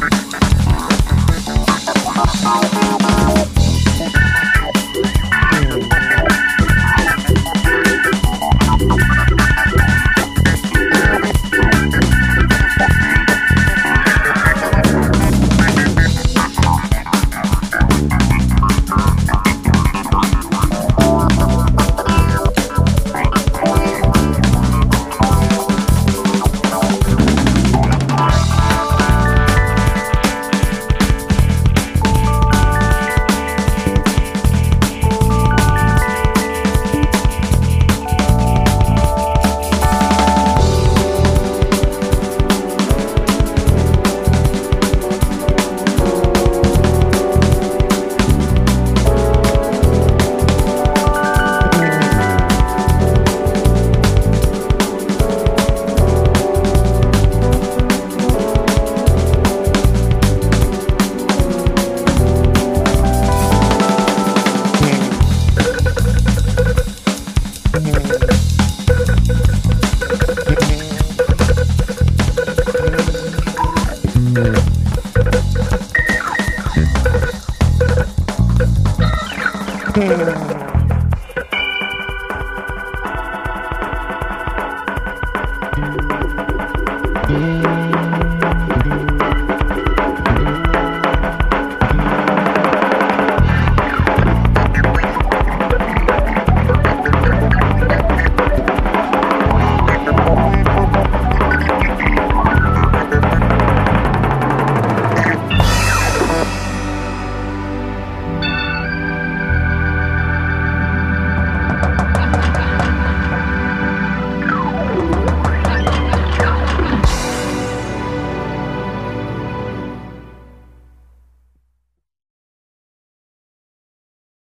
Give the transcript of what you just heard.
Bye. Mm-hmm.